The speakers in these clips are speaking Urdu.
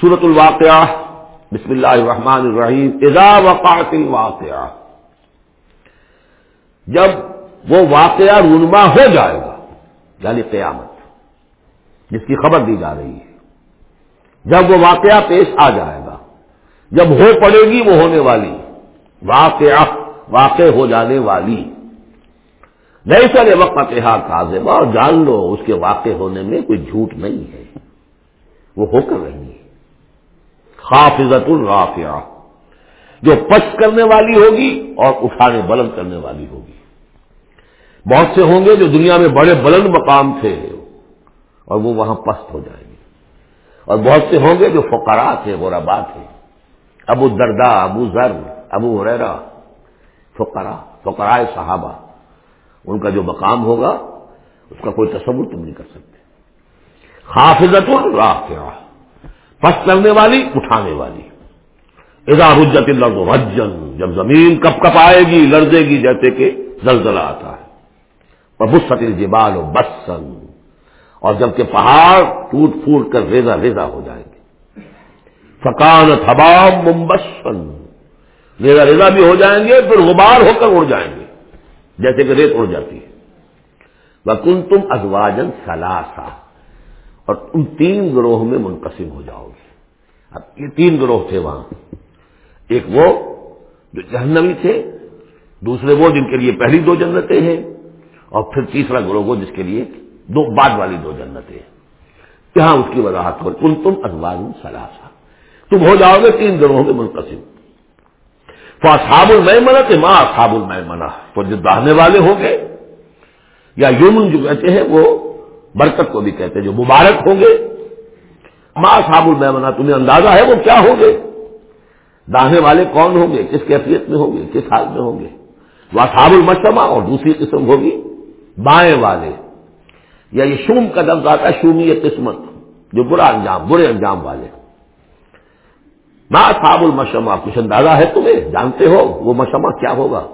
سورت الواقعہ۔ بسم اللہ الرحمن الرحیم۔ اذا وقعت الواقعہ۔ جب وہ واقعہ رونما ہو جائے گا یعنی قیامت، جس کی خبر دی جا رہی ہے، جب وہ واقعہ پیش آ جائے گا، جب ہو پڑے گی وہ ہونے والی، واقعہ، واقع ہو جانے والی۔ نہیں سر وقت کاظم اور جان لو، اس کے واقع ہونے میں کوئی جھوٹ نہیں ہے۔ وہ ہو کر رہی ہے۔ حافظت الرافیہ جو پس کرنے والی ہوگی اور اٹھانے بلند کرنے والی ہوگی۔ بہت سے ہوں گے جو دنیا میں بڑے بلند مقام تھے اور وہ وہاں پست ہو جائیں گے۔ اور بہت سے ہوں گے جو فقرا تھے غربا تھے۔ ابو دردا ابو ذر، ابو حریرا فقرا فقرائے صحابہ۔ ان کا جو مقام ہوگا، اس کا کوئی تصور تم نہیں کر سکتے۔ حافظت الرافیہ پس کرنے والی، اٹھانے والی۔ ادا رجت لرز رجن جب زمین کپ کپ آئے گی، لرزے گی، جیسے کہ زلزلہ آتا ہے۔ بست الجبال و بسن اور جبکہ پہاڑ ٹوٹ پھوٹ کر ریزا ریزا ہو جائیں گے۔ فکان تھبام ممبسن ریزا ریزا بھی ہو جائیں گے، پھر غبار ہو کر اڑ جائیں گے، جیسے کہ ریت اڑ جاتی ہے۔ بکن تم ازواجن سلاسا اور تم تین گروہ میں منقسم ہو جاؤ گے۔ اب یہ تین گروہ تھے وہاں۔ ایک وہ جو جہنوی تھے، دوسرے وہ جن کے لیے پہلی دو جنتیں ہیں، اور پھر تیسرا گروہ وہ جس کے لیے دو بعد والی دو جنتیں یہاں اس کی وضاحت ہو کل تم ازواج سلاسا تم ہو جاؤ گے تین گروہوں میں منقسم فاصاب المنا کہ ماں صاب المنا تو جو دہنے والے ہوں گے، یا یومن جو کہتے ہیں، وہ برکت کو بھی کہتے ہیں، جو مبارک ہوں گے ماں صاب المنا تمہیں اندازہ ہے وہ کیا ہوں گے؟ داہنے والے کون ہوں گے؟ کس کیفیت میں ہوں گے؟ کس حال میں ہوں گے؟ وہ صاب المشما اور دوسری قسم ہوگی، بائیں والے۔ یا یہ شوم کا لفظ آتا ہے، شومی قسمت، جو برا انجام، برے انجام والے۔ نہ صاب المشما کچھ اندازہ ہے تمہیں؟ جانتے ہو وہ مشمہ کیا ہوگا؟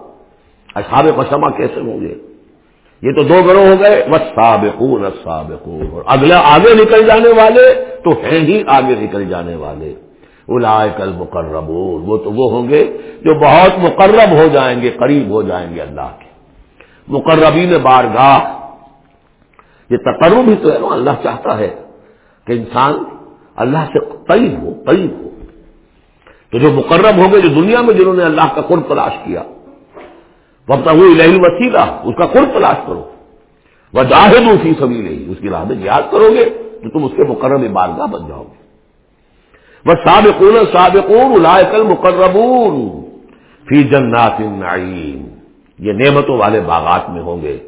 اصحاب مشمہ کیسے ہوں گے؟ یہ تو دو گروہ ہو گئے بس سابقون سابقون اور اگلا آگے نکل جانے والے تو ہیں ہی آگے نکل جانے والے۔ الائے کل مقربون وہ تو وہ ہوں گے جو بہت مقرب ہو جائیں گے، قریب ہو جائیں گے اللہ کے۔ مقربین بارگاہ، یہ تقرب ہی تو ہے نا، اللہ چاہتا ہے کہ انسان اللہ سے قریب ہو قریب ہو۔ تو جو مقرب ہوں گے، جو دنیا میں جنہوں نے اللہ کا قرب تلاش کیا وقت ہوئی لہل وسیلہ اس کا قرب تلاش کرو۔ وہ جاہد اسی سبھی نہیں اس کی راہ میں یاد کرو گے تو تم اس کے مقرب بارگاہ بن جاؤ گے۔ وہ سابقون سابقون الائکل مقربون فی جنات النعیم، یہ نعمتوں والے باغات میں ہوں گے۔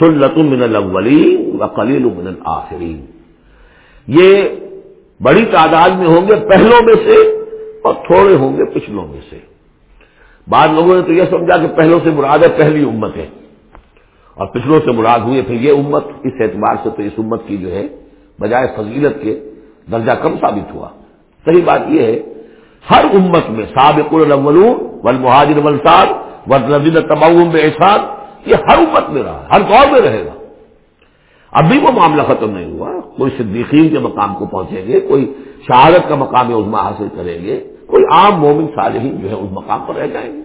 سلت من الاولین و قلیل من الاخرین۔ یہ بڑی تعداد میں ہوں گے، پہلوں میں سے اور تھوڑے ہوں گے، پچھلوں میں سے۔ بعض لوگوں نے تو یہ سمجھا کہ پہلوں سے مراد ہے پہلی امت ہے۔ اور پچھلوں سے مراد ہوئی پھر یہ امت، اس اعتبار سے تو اس امت کی جو ہے، بجائے فضیلت کے درجہ کم ثابت ہوا۔ صحیح بات یہ ہے، ہر امت میں سابق الاولون والمہاجر والسار والذین تبعوهم بإحسان، یہ ہر امت میں رہا، ہر دور میں رہے گا۔ ابھی وہ معاملہ ختم نہیں ہوا، کوئی صدیقین کے مقام کو پہنچیں گے، کوئی شہادت کا مقام عظما حاصل کریں گے۔ کوئی عام مومن صالحین جو ہے اس مقام پر رہ جائیں گے۔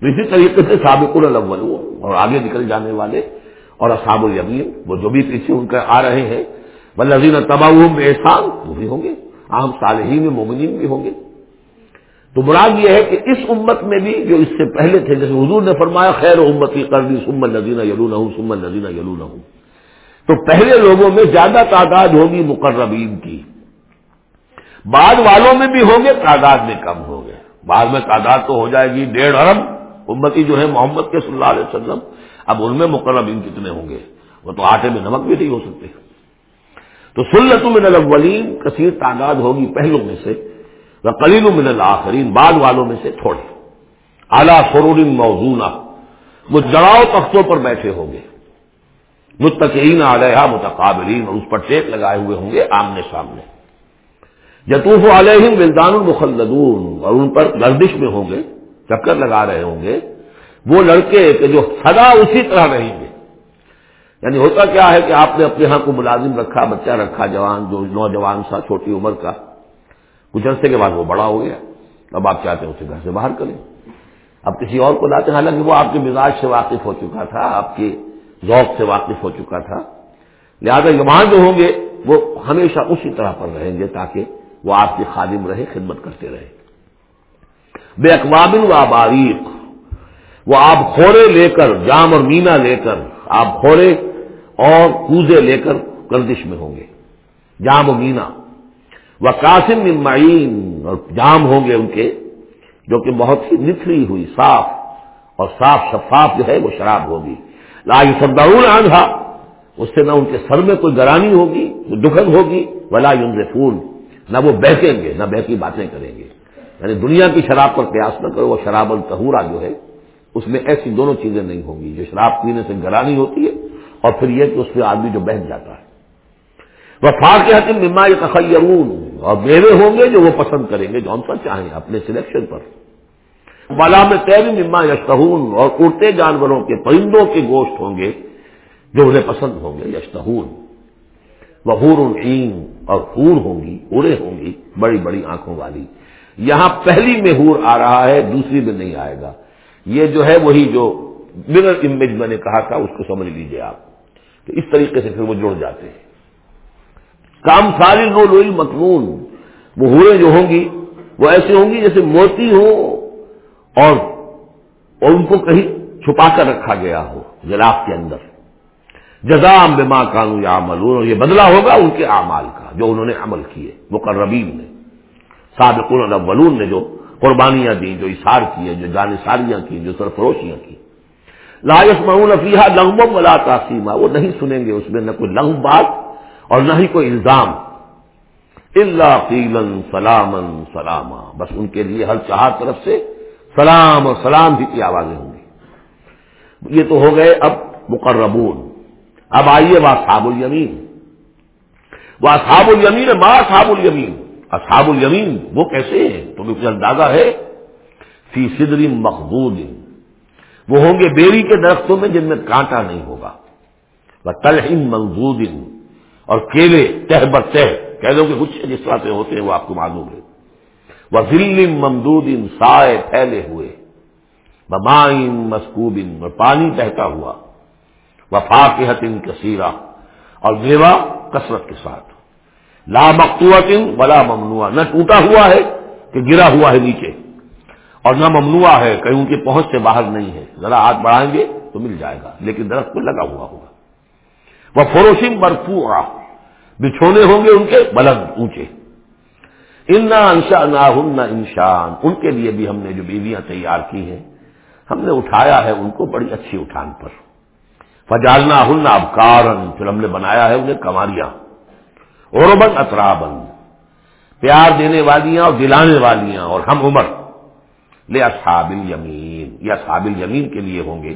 تو اسی طریقے سے سابق الاول اور آگے نکل جانے والے اور اصحاب الیمین، وہ جو بھی پیچھے ان کا آ رہے ہیں بلزین تباہ میں احسان وہ بھی ہوں گے۔ عام صالحین، مومنین بھی ہوں گے۔ تو مراد یہ ہے کہ اس امت میں بھی جو اس سے پہلے تھے، جیسے حضور نے فرمایا، خیر امت کی کردی سمن نذینہ یلون ہوں سمن نذینہ یلون ہوں تو پہلے لوگوں میں زیادہ تعداد ہوگی مقربین کی۔ بعد والوں میں بھی ہوں گے، تعداد میں کم ہوں گے۔ بعد میں تعداد تو ہو جائے گی ڈیڑھ ارب۔ امتی جو ہے محمد کے صلی اللہ علیہ وسلم، اب ان میں مقربین کتنے ہوں گے؟ وہ تو آٹے میں نمک بھی نہیں ہو سکتے۔ تو سلت من الاولین، کثیر تعداد ہوگی پہلوں میں سے قلیل من الاخرین، بعد والوں میں سے تھوڑے۔ اعلیٰ سرور موزونہ وہ جڑاؤ تختوں پر بیٹھے ہوں گے۔ متقین علیہ متقابلین، اور اس پر ٹیک لگائے ہوئے ہوں گے آمنے سامنے۔ یتوف علیہم ولدان المخلدون اور ان پر گردش میں ہوں گے، چکر لگا رہے ہوں گے۔ وہ لڑکے کہ جو سدا اسی طرح رہیں گے۔ یعنی ہوتا کیا ہے کہ آپ نے اپنے ہاں کو ملازم رکھا، بچہ رکھا، جوان، جو نوجوان سا، چھوٹی عمر کا۔ کچھ عرصے کے بعد وہ بڑا ہو گیا۔ اب آپ چاہتے ہیں اسے گھر سے باہر کریں۔ اب کسی اور کو لاتے حالانکہ وہ آپ کے مزاج سے واقف ہو چکا تھا، آپ کے ذوق سے واقف ہو چکا تھا۔ لہٰذا وہاں جو ہوں گے، وہ ہمیشہ اسی طرح پر رہیں گے تاکہ وہ آپ کی خادم رہے، خدمت کرتے رہے۔ بے اقوابل و آباریک وہ آپ خورے لے کر، جام اور مینا لے کر آپ خورے اور کوزے لے کر گردش میں ہوں گے۔ جام و مینا۔ وہ قاسم معین، اور جام ہوں گے ان کے، جو کہ بہت ہی نتھری ہوئی، صاف۔ اور صاف شفاف جو ہے، وہ شراب ہوگی۔ لا سدارون آندھا اس سے نہ ان کے سر میں کوئی گرانی ہوگی دکھن ہوگی، ولا یون پھول نہ وہ بہکیں گے، نہ بہکی باتیں کریں گے۔ یعنی دنیا کی شراب پر قیاس نہ کرو، وہ شراب التہورا جو ہے، اس میں ایسی دونوں چیزیں نہیں ہوں گی۔ جو شراب پینے سے گرانی ہوتی ہے اور پھر یہ کہ اس پہ آدمی جو بہت جاتا ہے۔ وہ فاق حکم مما تخیرون اور میرے ہوں گے جو وہ پسند کریں گے جون سا چاہیں اپنے سلیکشن پر۔ بالا میں تیری مما یشتہون، اور اڑتے جانوروں کے پرندوں کے گوشت ہوں گے جو انہیں پسند ہوں گے، یشتہون۔ وہ عین اور ہور ہوں گی اڑے ہوں گی، بڑی بڑی آنکھوں والی۔ یہاں پہلی میں ہور آ رہا ہے، دوسری میں نہیں آئے گا۔ یہ جو ہے وہی جو مرر امیج میں نے کہا تھا، اس کو سمجھ لیجیے آپ۔ تو اس طریقے سے پھر وہ جڑ جاتے ہیں۔ کام ساری رو لوئی مقنون وہ ہوئے جو ہوں گی، وہ ایسے ہوں گی جیسے موتی ہو اور ان کو کہیں چھپا کر رکھا گیا ہو جلاف کے اندر۔ جزام بما کانو یا عمل یہ بدلا ہوگا ان کے اعمال کا، جو انہوں نے عمل کیے، مقربین نے، سابقون الاولون نے جو قربانیاں دی جو اشار کیے، جو جانساریاں کی جو سرفروشیاں کی لاس معون افیہ لغم ولا تاسیمہ وہ نہیں سنیں گے اس میں نہ کوئی لغم بات اور نہ ہی کوئی الزام۔ اللہ قیلن سلامن سلامہ بس ان کے لیے ہر چار طرف سے سلام اور سلام بھی کی آوازیں ہوں گی۔ یہ تو ہو گئے اب مقربون۔ اب آئیے وہ صاب الیمین۔ وہ صاب الیمین ماں صاب الیمین۔ اصحاب الیمین وہ کیسے ہیں؟ تو مجھے اندازہ ہے؟ فی صدری مخبود وہ ہوں گے بیری کے درختوں میں جن میں کانٹا نہیں ہوگا۔ وہ تلحم منظود اور کیلے تہ بر تہ۔ کہہ دو کہ کچھ جس طرح سے ہوتے ہیں وہ آپ کو معلوم ہے۔ وہ ذل ممدود سائے پھیلے ہوئے۔ بمائن مسکوب اور پانی بہتا ہوا۔ وفا کے کثیرہ اور میوا کثرت کے ساتھ۔ لا مقتوط ولا ممنوع نہ ٹوٹا ہوا ہے کہ گرا ہوا ہے نیچے اور نہ ممنوع ہے کہیں ان کی پہنچ سے باہر نہیں ہے۔ ذرا ہاتھ بڑھائیں گے تو مل جائے گا، لیکن درخت کو لگا ہوا ہوگا۔ وہ فروشن برفو بچھونے ہوں گے ان کے بلند اونچے۔ ان نہ انشا نہ ہن نہ انشان ان کے لیے بھی ہم نے جو بیویاں تیار کی ہیں، ہم نے اٹھایا ہے ان کو بڑی اچھی اٹھان پر۔ فجالنا ہن ابکارن پھر ہم نے بنایا ہے انہیں کماریاں۔ اوربن اطرابن پیار دینے والیاں اور دلانے والیاں، اور ہم عمر۔ لے اصحاب الیمین، یہ اصحاب الیمین کے لیے ہوں گے۔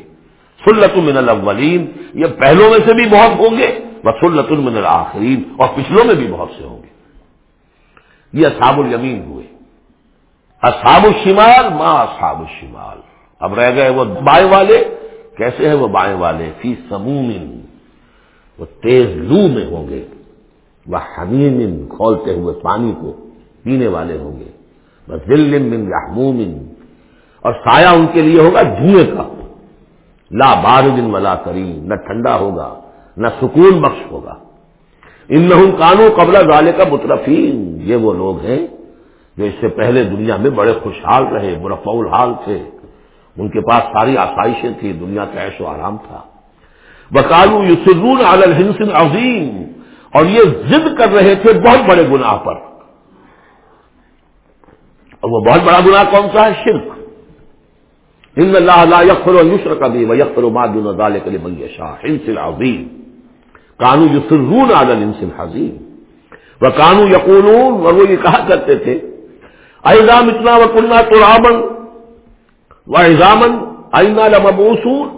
سلت من الاولین، یہ پہلوں میں سے بھی بہت ہوں گے۔ وہ سلت من الاخرین، اور پچھلوں میں بھی بہت سے ہوں گے۔ یہ اصحاب الیمین ہوئے۔ اصحاب الشمال ماں اصحاب الشمال۔ اب رہ گئے وہ بائیں والے۔ کیسے ہیں وہ بائیں والے؟ فی سموم وہ تیز لو میں ہوں گے، وہ حمیم کھولتے ہوئے پانی کو پینے والے ہوں گے۔ بس دل من یحموم اور سایہ ان کے لیے ہوگا دھوئے کا۔ لا بارد ولا کریم، نہ ٹھنڈا ہوگا، نہ سکون بخش ہوگا۔ ان نہ کانو قبل والے کا مترفین، یہ وہ لوگ ہیں جو اس سے پہلے دنیا میں بڑے خوشحال رہے مرفع الحال تھے۔ ان کے پاس ساری آسائشیں تھیں، دنیا کا ایش و آرام تھا۔ بکالو یسرون علی الحنس عظیم اور یہ ضد کر رہے تھے بہت بڑے گناہ پر۔ اور وہ بہت بڑا گناہ کون سا ہے؟ شرک۔ ان اللہ لا یقر و یسر کا بھی یقر و مادن ظال شاہ ہنسل عظیم کانو یسرون علی الحنس حظیم وہ کانو یقولون۔ اور وہ یہ کہا کرتے تھے ایزام اتنا و کنہ تو رامن وہ ایزامن آئینہ لمبوسون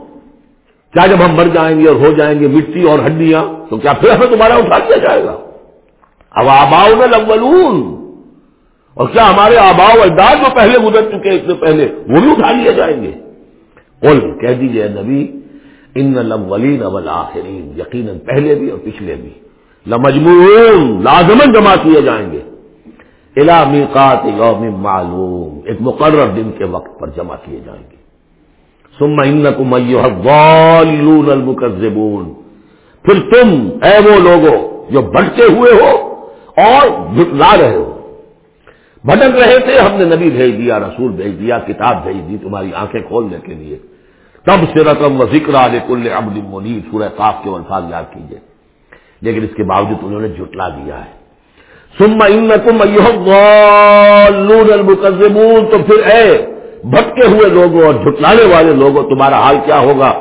کیا جب ہم مر جائیں گے اور ہو جائیں گے مٹی اور ہڈیاں، تو کیا پھر ہمیں دوبارہ اٹھا دیا جائے گا؟ اب آباؤ میں لغلون اور کیا ہمارے آباؤ اجداد جو پہلے گزر چکے اس سے پہلے وہ بھی اٹھا لیے جائیں گے؟ بول کہہ دیجیے نبی ان لمولین اول آخرین یقیناً پہلے بھی اور پچھلے بھی. لمجمون لازمن جمع کیے جائیں گے. الامیقات یوم معلوم، ایک مقرر دن کے وقت پر جمع کیے جائیں گے۔ سم انکم المکذبون۔ پھر تم، اے وہ لوگوں جو بھٹکے ہوئے ہو اور جھٹلا رہے ہو۔ بھٹک رہے تھے، ہم نے نبی بھیج دیا، رسول بھیج دیا، کتاب بھیج دی تمہاری آنکھیں کھولنے کے لیے۔ تب سے رقم و ذکر کل عبد منیب سورہ صاف کے الفاظ یاد کیجیے لیکن اس کے باوجود انہوں نے جھٹلا دیا ہے۔ سما ان تم المکزمون تو پھر اے بھٹکے ہوئے لوگوں اور جھٹلانے والے لوگوں، تمہارا حال کیا ہوگا؟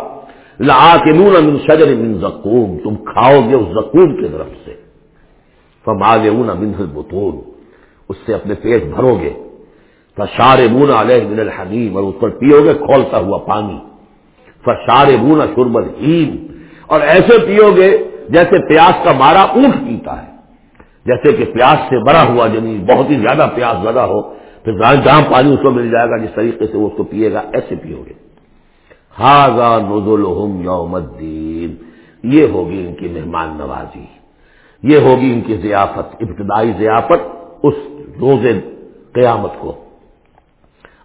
لا کے نون امن شجر من زکوم تم کھاؤ گے اس زکوم کی طرف سے۔ فمال اون امن بتون اس سے اپنے پیٹ بھرو گے۔ فشار بونا علیہ من الحمیم، اور اس پر پیو گے کھولتا ہوا پانی۔ فشار بونا شربت ہیم اور ایسے پیو گے جیسے پیاس کا مارا اونٹ پیتا ہے۔ جیسے کہ پیاس سے بڑا ہوا جنی بہت ہی زیادہ پیاس زدہ ہو، پھر جہاں پانی اس کو مل جائے گا، جس طریقے سے وہ اس کو پیے گا، ایسے پیو گے۔ ہاضا نزول یوم الدین۔ یہ ہوگی ان کی مہمان نوازی۔ یہ ہوگی ان کی ضیافت، ابتدائی ضیافت اس روز قیامت کو۔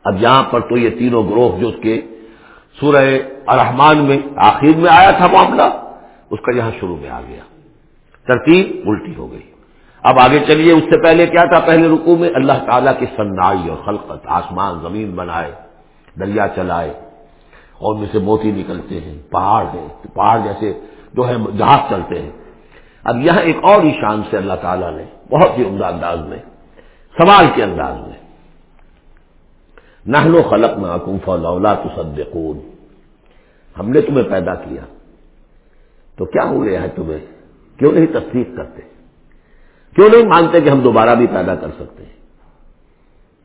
اب یہاں پر تو یہ تینوں گروہ جو اس کے سورہ الرحمان میں، آخر میں آیا تھا معاملہ، اس کا یہاں شروع میں آ گیا۔ ترتیب الٹی ہو گئی۔ اب آگے چلیے، اس سے پہلے کیا تھا؟ پہلے رکو میں اللہ تعالیٰ کی سنائی اور خلقت آسمان زمین بنائے، دریا چلائے، اور ان سے موتی نکلتے ہیں، پہاڑ ہیں، پہاڑ جیسے جو ہے جہاز چلتے ہیں۔ اب یہاں ایک اور ہی شان سے اللہ تعالیٰ نے بہت ہی عمدہ انداز میں، سوال کے انداز میں نہلو خلق نہ کنف اللہ تصدقون، ہم نے تمہیں پیدا کیا، تو کیا ہو گیا ہے تمہیں؟ کیوں نہیں تصدیق کرتے؟ کیوں نہیں مانتے کہ ہم دوبارہ بھی پیدا کر سکتے ہیں؟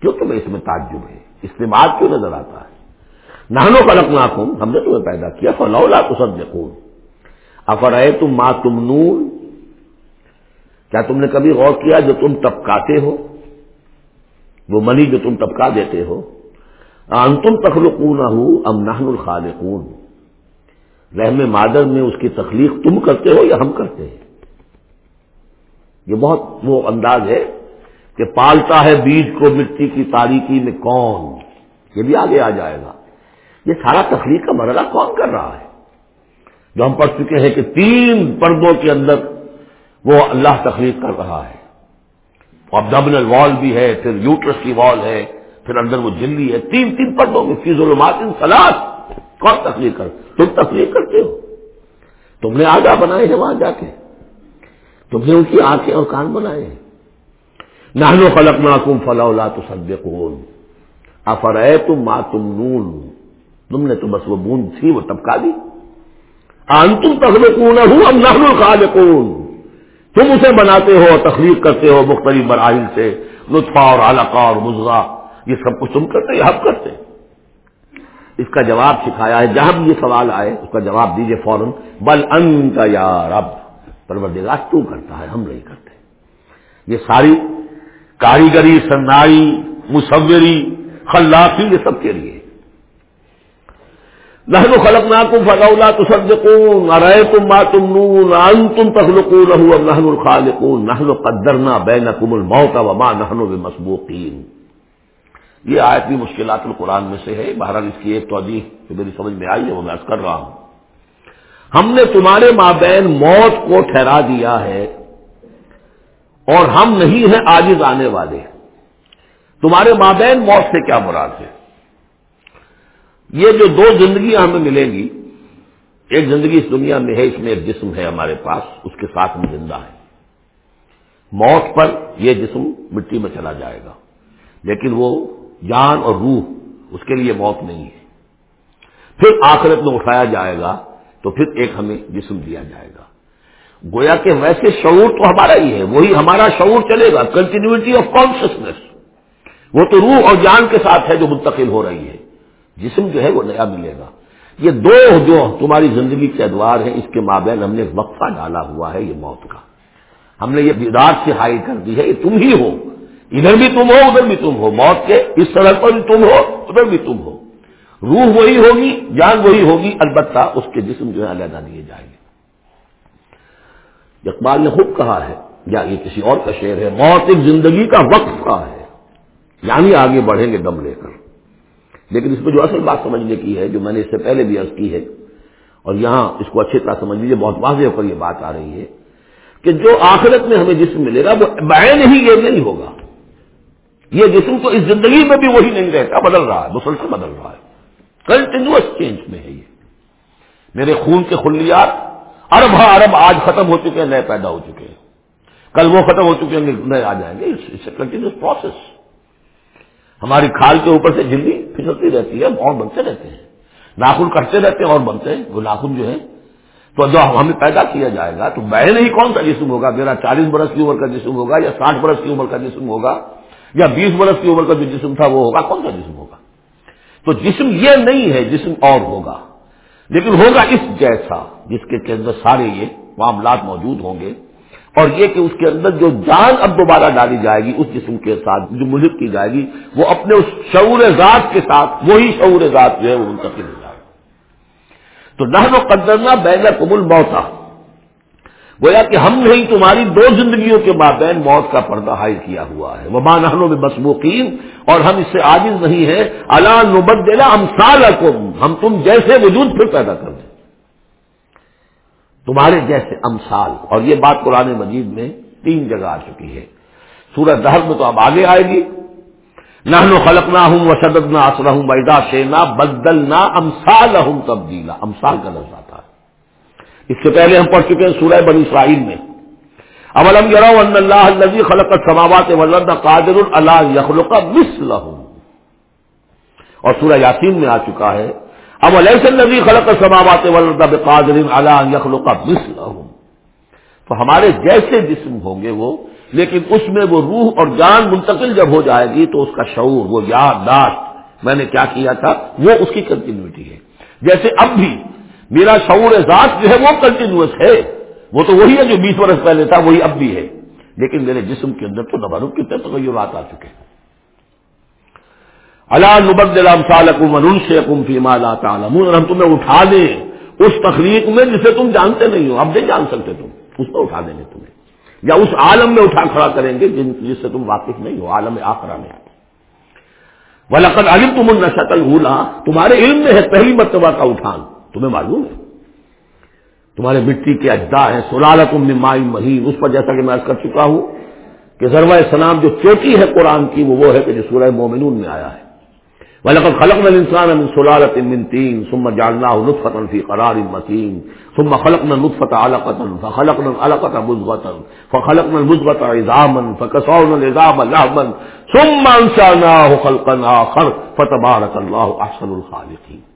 کیوں تمہیں اس میں تعجب ہے؟ استعمال کیوں نظر آتا ہے؟ نہنو خلق ناخن ہم نے تمہیں پیدا کیا، فلولا تصدقون۔ افرائے تم ماں تم نور کیا تم نے کبھی غور کیا جو تم ٹپکاتے ہو؟ وہ منی جو تم ٹپکا دیتے ہو؟ انتم تخلقون ہو ام نہن الخالقون؟ رحم مادر میں اس کی تخلیق تم کرتے ہو یا ہم کرتے ہیں؟ یہ بہت وہ انداز ہے کہ پالتا ہے بیج کو مٹی کی تاریکی میں کون؟ یہ بھی آگے آ جائے گا۔ یہ سارا تخلیق کا مرحلہ کون کر رہا ہے؟ جو ہم پڑھ چکے ہیں کہ تین پردوں کے اندر وہ اللہ تخلیق کر رہا ہے۔ ابڈمنل وال بھی ہے، پھر یوٹرس کی وال ہے، پھر اندر وہ جلی ہے۔ تین تین پردوں میں فیض المات سلاد کون تخلیق کر؟ تم تخلیق کرتے ہو۔ تم نے آگاہ بنائے ہیں وہاں جا کے۔ تم نے ان کی آنکھیں اور کان بنائے ہیں۔ نہنو فلک ناکم فلا تو سب افر تم ماں تم نون تم نے تو بس وہ بوند تھی، وہ ٹپکا دی آن تم تخلیق ہوں اب نہنو خالقون تم اسے بناتے ہو تخلیق کرتے ہو مختلف مراحل سے لطفہ اور علقہ اور مزغہ یہ سب کچھ تم کرتے ہم کرتے۔ اس کا جواب سکھایا ہے، جہاں بھی یہ سوال آئے، اس کا جواب دیجیے فوراً۔ بل ان کا یا رب۔ پروردگار تو کرتا ہے؟ ہم نہیں کرتے۔ یہ ساری کاریگری سنائی مصوری، خلاقی، یہ سب کے لیے۔ نہنو خلق نہ کم فضا تو سبزون ارے تم ماں تم نون ان تم تخلقون رہو اب نہن الخالقون۔ نہن قدرنا بے نقم الموت و ماں نہنو مسبوقین یہ آیت بھی مشکلات القرآن میں سے ہے۔ بہرحال اس کی ایک توجہ جو میری سمجھ میں آئی ہے، وہ میں عرض کر رہا ہوں۔ ہم نے تمہارے مابین موت کو ٹھہرا دیا ہے اور ہم نہیں ہیں آجز آنے والے تمہارے مابین موت سے کیا مراد ہے؟ یہ جو دو زندگیاں ہمیں ملیں گی، ایک زندگی اس دنیا میں ہے، اس میں ایک جسم ہے ہمارے پاس، اس کے ساتھ میں زندہ ہے موت پر یہ جسم مٹی میں چلا جائے گا، لیکن وہ جان اور روح اس کے لیے موت نہیں ہے۔ پھر آخرت میں اٹھایا جائے گا تو پھر ایک ہمیں جسم دیا جائے گا۔ گویا کہ ویسے شعور تو ہمارا ہی ہے، وہی ہمارا شعور چلے گا کنٹینیوٹی آف کانشیسنیس وہ تو روح اور جان کے ساتھ ہے جو منتقل ہو رہی ہے۔ جسم جو ہے وہ نیا ملے گا۔ یہ دو جو تمہاری زندگی کے ادوار ہیں، اس کے مابین ہم نے وقفہ ڈالا ہوا ہے یہ موت کا۔ ہم نے یہ بیدار سے ہائی کر دی ہے یہ تم ہی ہو۔ ادھر بھی تم ہو، ادھر بھی تم ہو۔ موت کے اس طرح پر بھی تم ہو، ادھر بھی تم ہو۔ روح وہی ہوگی، جان وہی ہوگی، البتہ اس کے جسم جو ہے علیحدہ دیے جائیں گے اقبال نے خوب کہا ہے، یا یہ کسی اور کا شعر ہے، موت ایک زندگی کا وقت کا ہے۔ یعنی آگے بڑھیں گے دم لے کر۔ لیکن اس میں جو اصل بات سمجھنے کی ہے، جو میں نے اس سے پہلے بھی عرض کی ہے، اور یہاں اس کو اچھی طرح سمجھ لیجیے بہت واضح ہو کر یہ بات آ رہی ہے کہ جو آخرت میں ہمیں جسم ملے گا، وہ بین ہی یہ نہیں ہوگا۔ یہ جسم تو اس زندگی میں بھی وہی نہیں رہتا، بدل رہا ہے، مسلسل بدل رہا ہے۔ کنٹینیوس چینج میں ہے یہ۔ میرے خون کے خلیات ارب ہاں ارب آج ختم ہو چکے ہیں، نئے پیدا ہو چکے ہیں۔ کل وہ ختم ہو چکے ہیں نئے آ جائیں گے۔ کنٹینیوس پروسیس ہماری کھال کے اوپر سے جلدی پھسلتی رہتی ہے اور بنتے رہتے ہیں۔ ناخن کٹتے رہتے ہیں اور بنتے ہیں۔ وہ ناخن جو ہے، تو جو ہمیں پیدا کیا جائے گا، تو میں نہیں کون سا جسم ہوگا، میرا چالیس برس کی عمر کا جسم ہوگا یا ساٹھ برس کی عمر کا جسم ہوگا یا بیس برس کی عمر کا جو جسم تھا وہ ہوگا، کون سا جسم ہوگا تو جسم یہ نہیں ہے جسم اور ہوگا، لیکن ہوگا اس جیسا جس کے اندر سارے یہ معاملات موجود ہوں گے، اور یہ کہ اس کے اندر جو جان اب دوبارہ ڈالی جائے گی، اس جسم کے ساتھ جو ملک کی جائے گی، وہ اپنے اس شعور ذات کے ساتھ، وہی شعور ذات جو ہے وہ منتقل ہو جائے گا۔ تو نہ و قدرنا بین قبول موتا گویا کہ ہم نہیں، تمہاری دو زندگیوں کے مابین موت کا پردہ حائل کیا ہوا ہے۔ وہ مانحانوں میں مسموقین اور ہم اس سے عاجز نہیں ہیں۔ اللہ نبت دینا ہم ہم تم جیسے وجود پھر پیدا کر دیں۔ تمہارے جیسے امثال، اور یہ بات قرآن مجید میں تین جگہ آ چکی ہے۔ سورج دہر میں تو اب آگے آئے گی۔ نہ خلق نہ ہوں و شدت نہ آسر ہوں بیدا شینا بدل نہ امسال ہوں تبدیلا۔ امسال کا لفظ آتا ہے۔ اس سے پہلے ہم پڑھ چکے ہیں سورہ بنی اسرائیل میں۔ اولم یرو ان اللہ الذي خلق السماوات والارض قادر اللہ یخلق مثلهم اور سورہ یاسین میں آ چکا ہے۔ اب علیہ نبی خلق سماوات قادر اللہ یخلق مثلهم تو ہمارے جیسے جسم ہوں گے وہ، لیکن اس میں وہ روح اور جان منتقل جب ہو جائے گی تو اس کا شعور، وہ یاد داشت۔ میں نے کیا کیا تھا؟ وہ اس کی کنٹینیوٹی ہے۔ جیسے اب بھی میرا شعور ذات جو ہے وہ کنٹینیوس ہے۔ وہ تو وہی ہے جو بیس برس پہلے تھا، وہی اب بھی ہے۔ لیکن میرے جسم کے اندر تو نبر کتنے تغیرات آ چکے اللہ نبد الم سے کم فیما تعالم اور ہم تمہیں اٹھا دیں۔ اس تخلیق میں جسے تم جانتے نہیں ہو اب نہیں جان سکتے تم۔ اس میں اٹھا دیں گے تمہیں۔ یا اس عالم میں اٹھا کھڑا کریں گے جن جس سے تم واقف نہیں ہو، عالم آخرا میں۔ ولقد علم تم النشل بھولا تمہارے علم میں ہے پہلی مرتبہ کا اٹھان۔ تمہیں معلوم ہے؟ تمہارے مٹی کے اجدا ہیں سلالت مائی مہین۔ اس پر جیسا کہ میں کر چکا ہوں کہ ضرور سلام جو چوٹی ہے قرآن کی، وہ وہ ہے کہ جو سورہ مومنون میں آیا ہے۔ ولقد خلقنا الانسان من سلالة من طين ثم جعلناه نطفة في قرار مكين۔ ثم خلقنا النطفة علقة، فخلقنا العلقة مضغة فخلقنا المضغة عظاما فكسونا العظام لحما، ثم انشأناه خلقا آخر، فتبارك الله احسن الخالقين۔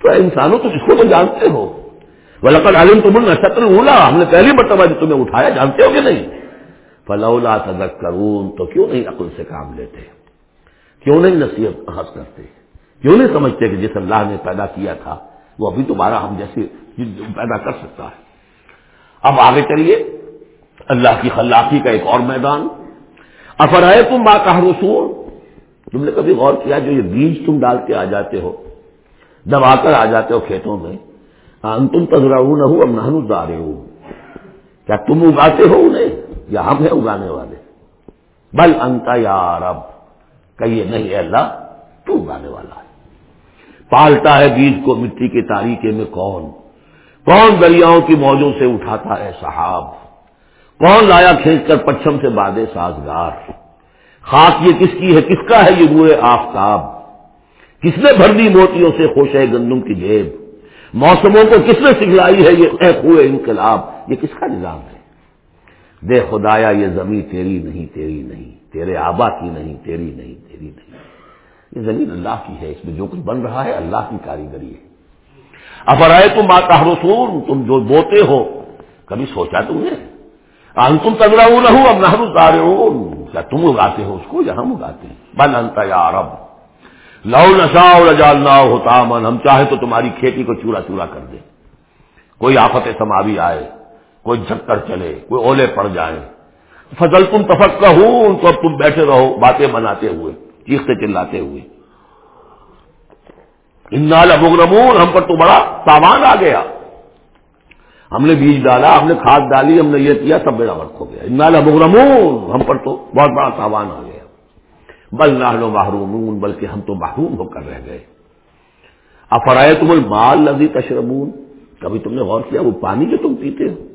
تو انسانوں تو اس کو تو جانتے ہو؟ ولقد علمتم النشأة الاولى ہم نے پہلی مرتبہ جو تمہیں اٹھایا، جانتے ہو کہ نہیں؟ فلولا تذکرون تو کیوں نہیں عقل سے کام لیتے؟ کیوں نہیں نصیحت حس کرتے؟ کیوں نہیں سمجھتے کہ جس اللہ نے پیدا کیا تھا، وہ ابھی تمہارا ہم جیسے پیدا کر سکتا ہے؟ اب آگے چلیے، اللہ کی خلاقی کا ایک اور میدان۔ افرائے تم ماں کا رسول تم نے کبھی غور کیا جو یہ بیج تم ڈال کے آ جاتے ہو؟ دبا کر آ جاتے ہو کھیتوں میں تم تذرا نہ ہو اب دارے ہو کیا تم اگاتے ہو انہیں؟ یا ہم ہیں اگانے والے؟ بل انتا یا رب۔ کہیے، نہیں اللہ، تو اگانے والا ہے۔ پالتا ہے بیج کو مٹی کے تاریخے میں کون؟ کون دریاؤں کی موجوں سے اٹھاتا ہے صحاب کون لایا کھینچ کر پچھم سے بادے سازگار؟ خاک یہ کس کی ہے؟ کس کا ہے یہ روئے آفتاب؟ کس نے بھر دی موتیوں سے خوش ہے گندم کی جیب؟ موسموں کو کس نے سکھلائی ہے یہ اے ہوئے انقلاب؟ یہ کس کا نظام ہے؟ دے خدایا، یہ زمین تیری نہیں تیری نہیں، تیرے آبا کی نہیں، تیری نہیں تیری نہیں۔ یہ زمین اللہ کی ہے، اس میں جو کچھ بن رہا ہے اللہ کی کاریگری ہے۔ افرائے تم ماتا رسول تم جو بوتے ہو۔ کبھی سوچا تم نے؟ تم تگڑا نہ ہوں اب نہرو تارے کیا تم اگاتے ہو اس کو یا ہم اگاتے ہیں؟ بن انتا یا رب۔ لو نشا رجال نہ ہوتا من ہم چاہے تو تمہاری کھیتی کو چورا چورا کر دیں۔ کوئی آفت سماوی آئے، کوئی جھکر چلے، کوئی اولے پڑ جائیں۔ فضل تم تفق کا ہوں تو اب تم بیٹھے رہو، باتیں بناتے ہوئے، چیختے چلاتے ہوئے۔ ان مغرمون ہم پر تو بڑا سامان آ گیا۔ ہم نے بیج ڈالا، ہم نے کھاد ڈالی، ہم نے یہ کیا، سب میرا وقت ہو گیا۔ مالا مغرمون ہم پر تو بہت بڑا تاوان آ گیا۔ بل نہ محرومون، بلکہ ہم تو محروم ہو کر رہ گئے۔ افرائے تم المال لذی تشربون؟ کبھی تم نے غور کیا وہ پانی جو تم پیتے ہو؟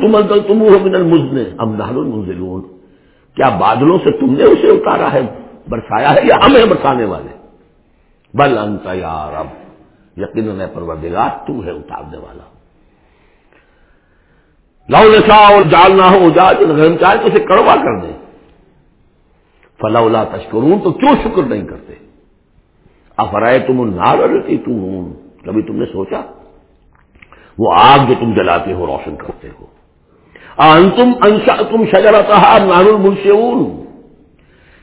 تم انتل تم ہو من المزن، ام نہل المنزلون۔ کیا بادلوں سے تم نے اسے اتارا ہے، برسایا ہے یا ہم ہیں برسانے والے؟ بل انت یار اب یقین پروردگار تو ہے اتارنے والا۔ لو نشا اور جالنا ہو جا ہم چاہے تو اسے کڑوا کر دیں۔ فلا تشکرون تو کیوں شکر نہیں کرتے؟ افرائے تم نار رہتی تم کبھی تم نے سوچا؟ وہ آگ جو تم جلاتے ہو، روشن کرتے ہو۔ انتم انشا تم شجرتا نار المنشون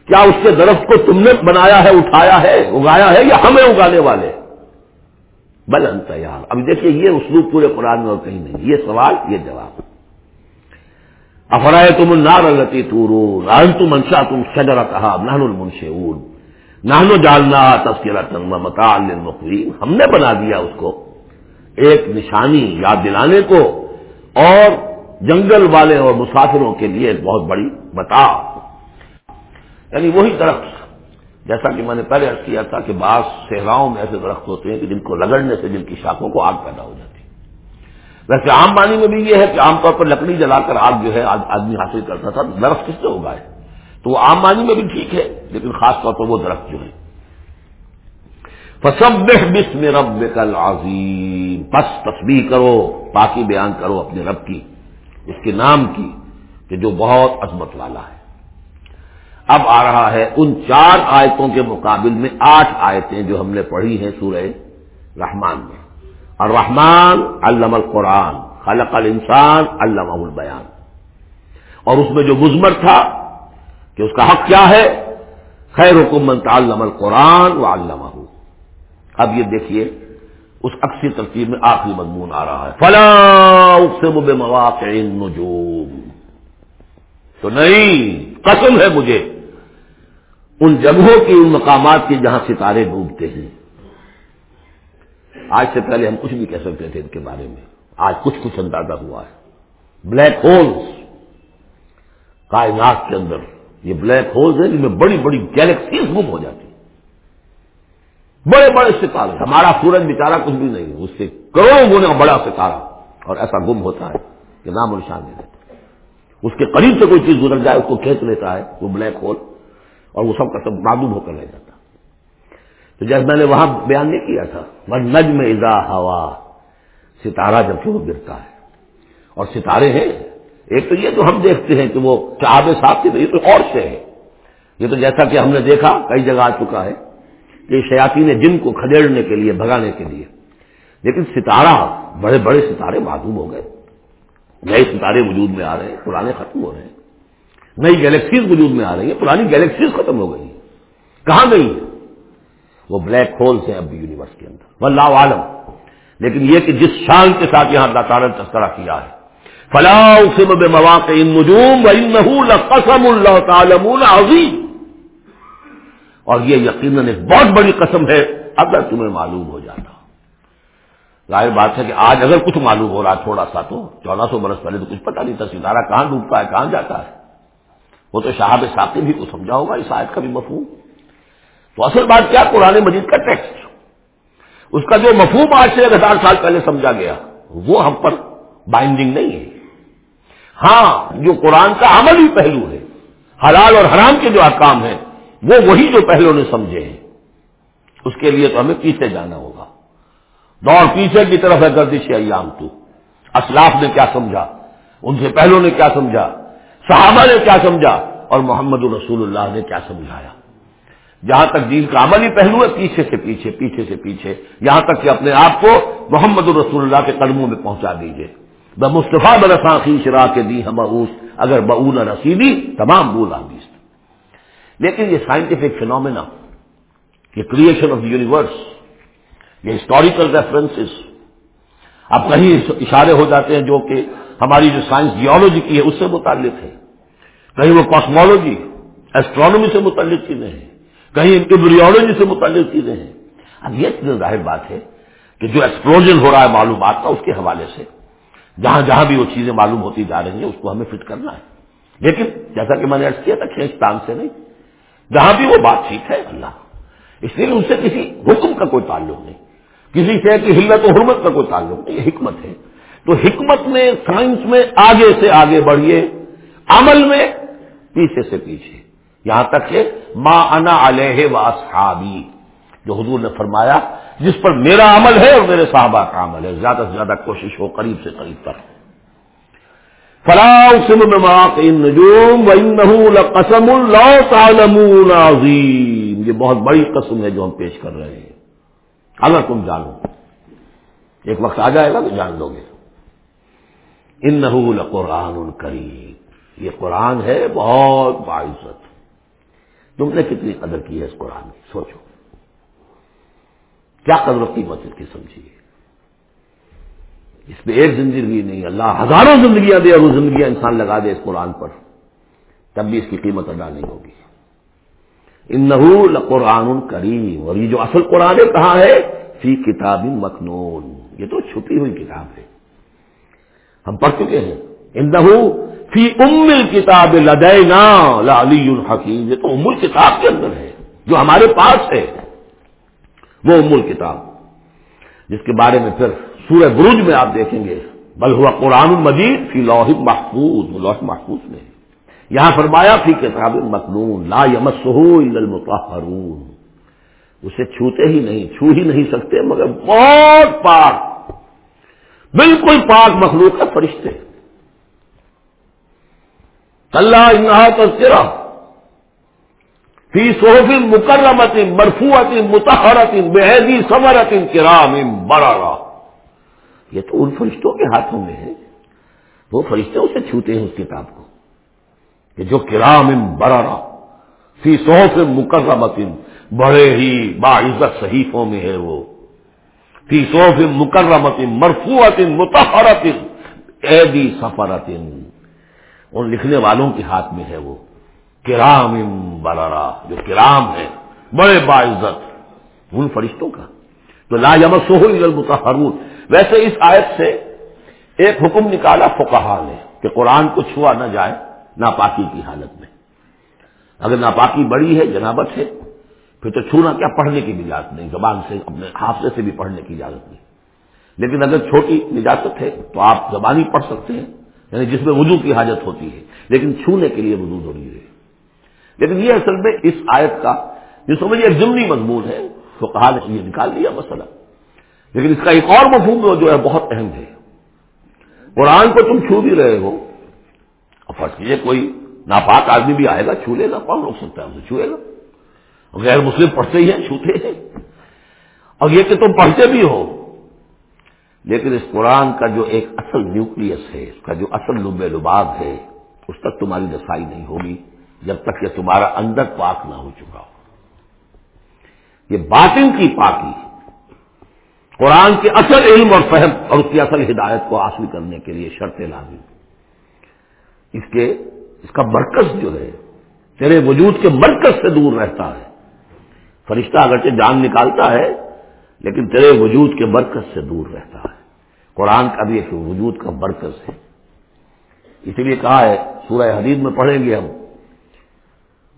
کیا اس کے درخت کو تم نے بنایا ہے، اٹھایا ہے، اگایا ہے یا ہمیں اگانے والے؟ بل انت یار۔ اب دیکھیے، یہ اسلوب پورے قرآن میں اور کہیں نہیں۔ یہ سوال، یہ جواب۔ افرائے تم النار التی تورو ران تم انشا تم شجرا کہا نہن المنشون نہنو جالنا تذکرہ تنگ مکان ہم نے بنا دیا اس کو، ایک نشانی یاد دلانے کو، اور جنگل والے اور مسافروں کے لیے ایک بہت بڑی بتا یعنی وہی درخت، جیسا کہ میں نے پہلے ارد کیا تھا کہ بعض صحراؤں میں ایسے درخت ہوتے ہیں کہ جن کو لگڑنے سے، جن کی شاخوں کو آگ پیدا ہو جاتی ویسے عام پانی میں بھی یہ ہے کہ عام طور پر لکڑی جلا کر آگ جو ہے آدمی حاصل کرتا تھا، درخت کس سے ہوگا ہے۔ تو وہ عام پانی میں بھی ٹھیک ہے، لیکن خاص طور پر وہ درخت جو ہے۔ فسب بسم رب کل عظیم بس تصویر کرو باقی بیان کرو اپنے رب کی، اس کے نام کی، کہ جو بہت عظمت والا ہے۔ اب آ رہا ہے ان چار آیتوں کے مقابل میں آٹھ آیتیں جو ہم نے پڑھی ہیں سورہ رحمان میں۔ اور رحمان علم القرآن، خلق الانسان علامہ البیان اور اس میں جو مزمر تھا کہ اس کا حق کیا ہے؟ خیر حکومت علم القرآن و علامہ اب یہ دیکھیے، اس اکثر ترتیب میں آخری مضمون آ رہا ہے. فلاں سے مب مواقع تو نہیں، قسم ہے مجھے، ان جگہوں کی، ان مقامات کی جہاں ستارے ڈوبتے ہیں۔ آج سے پہلے ہم کچھ بھی کہہ سکتے تھے ان کے بارے میں۔ آج کچھ کچھ اندازہ ہوا ہے۔ بلیک ہولز کائنات کے اندر، یہ بلیک ہولز ہیں جن میں بڑی بڑی گیلیکسیز گم ہو جاتی بڑے بڑے ستارے۔ ہمارا سورج بچارا کچھ بھی نہیں اس سے کروڑوں گنا بڑا ستارہ۔ اور ایسا گم ہوتا ہے کہ نام نشان نہیں دیتا اس کے قریب سے کوئی چیز گزر جائے، اس کو کھینچ لیتا ہے وہ بلیک ہول اور وہ سب کا سب معلوم ہو کر رہ جاتا ہے۔ تو جیسے میں نے وہاں بیان نہیں کیا تھا وہ نجم اضا ہوا ستارہ جبکہ وہ گرتا ہے۔ اور ستارے ہیں، ایک تو یہ تو ہم دیکھتے ہیں کہ وہ چاہب صاحب کی تو اور سے ہے یہ تو جیسا کہ ہم نے دیکھا، کئی جگہ آ چکا ہے کہ شیاتی نے جن کو کھدیڑنے کے لیے، بھگانے کے لیے۔ لیکن ستارہ، بڑے بڑے ستارے معلوم ہو گئے۔ نئے ستارے وجود میں آ رہے ہیں، پرانے ختم ہو رہے ہیں۔ نئی گیلیکسیز وجود میں آ رہی ہیں، پرانی گیلیکسیز ختم ہو گئی کہاں گئی ہے وہ بلیک ہولس ہیں اب بھی یونیورس کے اندر۔ واللہ عالم۔ لیکن یہ کہ جس شان کے ساتھ یہاں اللہ تعالیٰ نے تذکرہ کیا ہے۔ فلاح بے مواقع نجوم قسم اللہ تعالم عظیم اور یہ یقیناً ایک بہت بڑی قسم ہے، اگر تمہیں معلوم ہو جاتا۔ ظاہر بات ہے کہ آج اگر کچھ معلوم ہو رہا تھوڑا سا تو چودہ سو برس پہلے تو کچھ پتا نہیں تھا ستارہ کہاں ڈوبتا ہے، کہاں جاتا ہے۔ وہ تو شہاب ساقی بھی کو سمجھا ہوگا، اس آیت کا بھی مفہوم۔ تو اصل بات کیا؟ قرآن مجید کا ٹیکسٹ۔ اس کا جو مفہوم آج سے ایک ہزار سال پہلے سمجھا گیا، وہ ہم پر بائنڈنگ نہیں ہے۔ ہاں جو قرآن کا عملی پہلو ہے، حلال اور حرام کے جو احکام ہیں، وہ وہی جو پہلو نے سمجھے ہیں۔ اس کے لیے تو ہمیں پیچھے جانا ہوگا۔ دور پیچھے کی طرف ہے، گردش ایام تو۔ اسلاف نے کیا سمجھا؟ ان سے پہلو نے کیا سمجھا؟ صحابہ نے کیا سمجھا؟ اور محمد رسول اللہ نے کیا سمجھایا؟ جہاں تک دین کا عملی پہلو ہے، پیچھے سے پیچھے پیچھے سے پیچھے۔ یہاں تک کہ اپنے آپ کو محمد الرسول اللہ کے قدموں میں پہنچا دیجیے ب مصطفیٰ برساخی شرا کے دی ہم اگر بون رسیدی تمام بول آدیش لیکن یہ سائنٹیفک فینومینا یہ کریشن آف دا یونیورس یہ ہسٹوریکل ریفرنسز اب کہیں اشارے ہو جاتے ہیں جو کہ ہماری جو سائنس جیولوجی کی ہے، اس سے متعلق ہے۔ کہیں وہ کاسمولوجی ایسٹرانومی سے متعلق چیزیں ہیں۔ کہیں ایمبریولوجی سے متعلق چیزیں ہیں۔ اب یہ چیزیں ظاہر بات ہے کہ جو ایکسپلوژن ہو رہا ہے معلومات کا، اس کے حوالے سے جہاں جہاں بھی وہ چیزیں معلوم ہوتی جا رہی ہیں، اس کو ہمیں فٹ کرنا ہے۔ لیکن جیسا کہ میں نے ارض کیا تھا، کھینچتان سے نہیں۔ جہاں بھی وہ بات ٹھیک ہے، اللہ۔ اس لیے ان سے کسی حکم کا کوئی تعلق نہیں۔ کسی سے کہ ہلت و حرمت کا کوئی تعلق نہیں۔ یہ حکمت ہے۔ تو حکمت میں، سائنس میں آگے سے آگے بڑھیے، عمل میں پیچھے سے پیچھے۔ یہاں تک کہ ماں انا علیہ و اصحابی، جو حضور نے فرمایا، جس پر میرا عمل ہے اور میرے صحابہ کا عمل ہے، زیادہ سے زیادہ کوشش ہو، قریب سے قریب تک فلاح سم نجوم قسم اللہ عظیم۔ یہ بہت بڑی قسم ہے جو ہم پیش کر رہے ہیں۔ اگر تم جانو، ایک وقت آ جائے گا تو جان لو گے۔ ان نحول قرآن الکریم یہ قرآن ہے بہت باعزت تم نے کتنی قدر کی ہے اس قرآن کی؟ سوچو۔ کیا قدر قیمت اس کی سمجھیے اس میں ایک زندگی نہیں، اللہ ہزاروں زندگیاں دے اور وہ زندگیاں انسان لگا دے اس قرآن پر۔ تب بھی اس کی قیمت ادا نہیں ہوگی۔ ان نحول قرآن کریم، اور یہ جو اصل قرآن ہے، کہاں ہے؟ فی کتاب مخنون یہ تو چھپی ہوئی کتاب ہے۔ ہم پڑھ چکے ہیں۔ فی ام کتاب لدینا لعلی الحکیم یہ تو ام کتاب کے اندر ہے، جو ہمارے پاس ہے، وہ ام کتاب جس کے بارے میں پھر سورہ بروج میں آپ دیکھیں گے، بل ہوا قرآن المجید فی لوح محفوظ لوح محفوظ میں۔ یہاں فرمایا، فی کتاب مخنون لا الا المطہرون۔ اسے چھوتے ہی نہیں، چھو ہی نہیں سکتے، مگر بہت پاک، بالکل پاک مخلوق کا فرشتے۔ اللہ انہا تذکرہ فی صحف مکرمت مرفوعت متحرت بحیدی سمرت کرام برارا یہ تو ان فرشتوں کے ہاتھوں میں ہے۔ وہ فرشتے اسے چھوتے ہیں اس کتاب کو۔ کہ جو کرام برارا فی صحف مکرمت بڑے ہی باعزت صحیفوں میں ہے وہ۔ فی صحف مکرمت مرفوعت متحرت ایدی سفرت ان لکھنے والوں کے ہاتھ میں ہے وہ کرام برارا جو کرام ہے بڑے باعزت، ان فرشتوں کا۔ تو لا سہول المتحرون ویسے اس آیت سے ایک حکم نکالا فقہا نے، کہ قرآن کو چھوا نہ جائے ناپاکی کی حالت میں۔ اگر ناپاکی بڑی ہے، جنابت ہے، پھر تو چھونا کیا پڑھنے کی بھی اجازت نہیں، زبان سے، اپنے حافظے سے بھی پڑھنے کی اجازت نہیں۔ لیکن اگر چھوٹی نجازت ہے، تو آپ زبانی پڑھ سکتے ہیں۔ یعنی جس میں وضو کی حاجت ہوتی ہے، لیکن چھونے کے لیے وضو ضروری ہے۔ لیکن یہ اصل میں اس آیت کا، جو سمجھے ایک ضمنی مضمون ہے تو کہا یہ نکال دیا مسئلہ۔ لیکن اس کا ایک اور مفہوم جو ہے، بہت اہم ہے۔ قرآن کو تم چھو بھی رہے ہو فرض کیجیے کوئی ناپاک آدمی بھی آئے گا، چھو لے گا، کون روک سکتا ہے اسے چھوئے گا؟ غیر مسلم پڑھتے ہی ہیں، چھوتے ہیں۔ اور یہ کہ تم پڑھتے بھی ہو لیکن اس قرآن کا جو ایک اصل نیوکلس ہے، اس کا جو اصل لب لباب ہے، اس تک تمہاری رسائی نہیں ہوگی جب تک کہ تمہارا اندر پاک نہ ہو چکا ہو۔ یہ باطن کی پاکی قرآن کے اصل علم اور فہم اور اس کی اصل ہدایت کو حاصل کرنے کے لیے شرط لازم اس کے، اس کا مرکز جو ہے، تیرے وجود کے مرکز سے دور رہتا ہے۔ فرشتہ اگرچہ جان نکالتا ہے لیکن تیرے وجود کے مرکز سے دور رہتا ہے۔ قرآن کا بھی ایک وجود کا مرکز ہے۔ اسی لیے کہا ہے، سورہ حدید میں پڑھیں گے ہم۔